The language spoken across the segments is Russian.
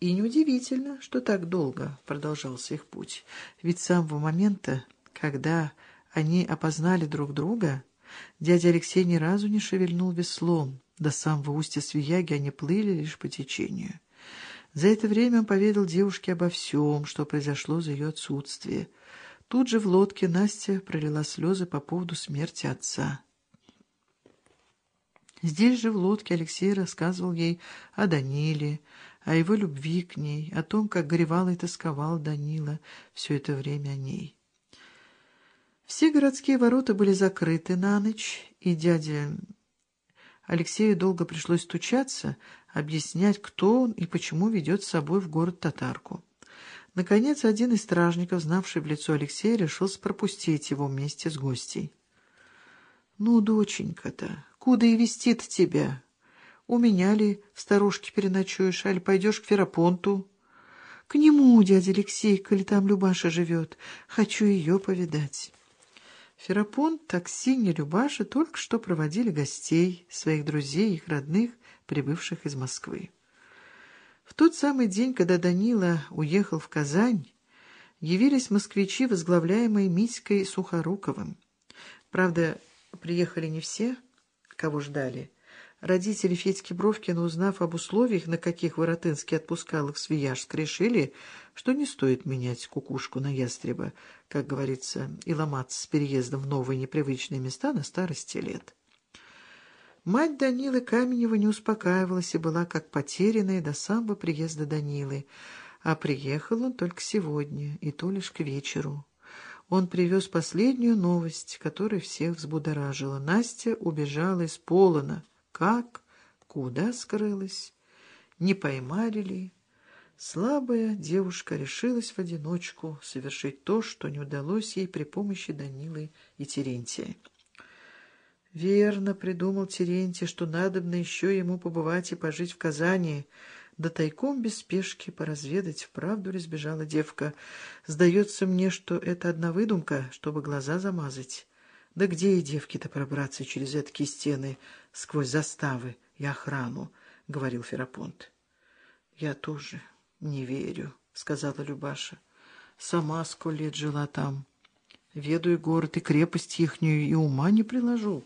И неудивительно, что так долго продолжался их путь. Ведь с самого момента, когда они опознали друг друга, дядя Алексей ни разу не шевельнул веслом. До самого устья Свияги они плыли лишь по течению. За это время он поведал девушке обо всем, что произошло за ее отсутствие. Тут же в лодке Настя пролила слезы по поводу смерти отца. Здесь же в лодке Алексей рассказывал ей о Даниле, о его любви к ней, о том, как горевал и тосковал Данила все это время о ней. Все городские ворота были закрыты на ночь, и дядя Алексею долго пришлось стучаться, объяснять, кто он и почему ведет с собой в город татарку. Наконец, один из стражников, знавший в лицо Алексея, решился пропустить его вместе с гостей. — Ну, доченька-то, куда и вестит тебя? У меня ли в старушке переночуешь, аль пойдешь к Ферапонту? — К нему, дядя Алексей, коли там Любаша живет. Хочу ее повидать. Ферапонт, такси и Любаша только что проводили гостей, своих друзей, их родных, прибывших из Москвы. В тот самый день, когда Данила уехал в Казань, явились москвичи, возглавляемые Митькой Сухоруковым. Правда, приехали не все, кого ждали. Родители Федьки Бровкина, узнав об условиях, на каких Воротынский отпускал их в Свияжск, решили, что не стоит менять кукушку на ястреба, как говорится, и ломаться с переездом в новые непривычные места на старости лет. Мать Данилы Каменева не успокаивалась и была как потерянная до самого приезда Данилы, а приехал он только сегодня, и то лишь к вечеру. Он привез последнюю новость, которая всех взбудоражила. Настя убежала из Полона. Как? Куда скрылась? Не поймали ли? Слабая девушка решилась в одиночку совершить то, что не удалось ей при помощи Данилы и Терентия. Верно придумал Терентий, что надобно еще ему побывать и пожить в Казани, да тайком без спешки поразведать, вправду ли сбежала девка. Сдается мне, что это одна выдумка, чтобы глаза замазать. Да где и девки-то пробраться через эткие стены, сквозь заставы и охрану, — говорил Ферапонт. — Я тоже не верю, — сказала Любаша. Сама сколько лет жила там. Ведаю город и крепость ихнюю, и ума не приложу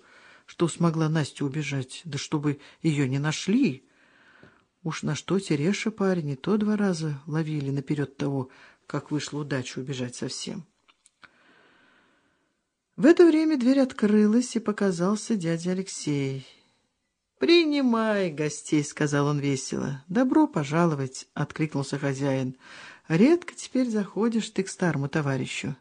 что смогла Настя убежать, да чтобы ее не нашли. Уж на что Тереша парень, и то два раза ловили наперед того, как вышла удача убежать совсем. В это время дверь открылась, и показался дядя Алексей. «Принимай гостей», — сказал он весело. «Добро пожаловать», — откликнулся хозяин. «Редко теперь заходишь ты к старому товарищу».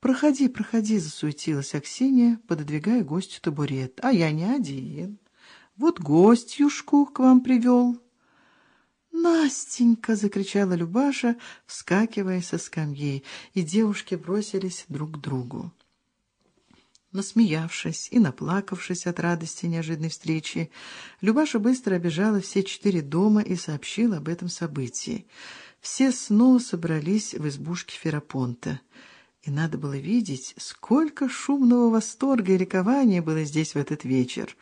«Проходи, проходи», — засуетилась Аксинья, пододвигая гостю табурет. «А я не один. Вот гостюшку к вам привел». «Настенька!» — закричала Любаша, вскакивая со скамьи, и девушки бросились друг к другу. Насмеявшись и наплакавшись от радости неожиданной встречи, Любаша быстро обежала все четыре дома и сообщила об этом событии. Все снова собрались в избушке Ферапонта — и надо было видеть, сколько шумного восторга и ликования было здесь в этот вечер.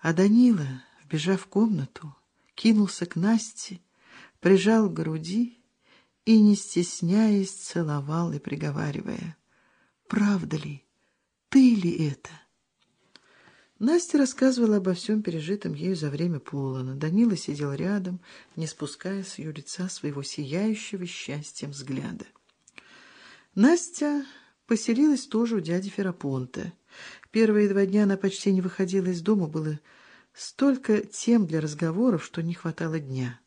А Данила, вбежав в комнату, кинулся к Насте, прижал к груди и, не стесняясь, целовал и приговаривая. «Правда ли? Ты ли это?» Настя рассказывала обо всем пережитом ею за время Полона. Данила сидел рядом, не спуская с ее лица своего сияющего счастьем взгляда. Настя поселилась тоже у дяди Ферапонта. Первые два дня она почти не выходила из дома, было столько тем для разговоров, что не хватало дня.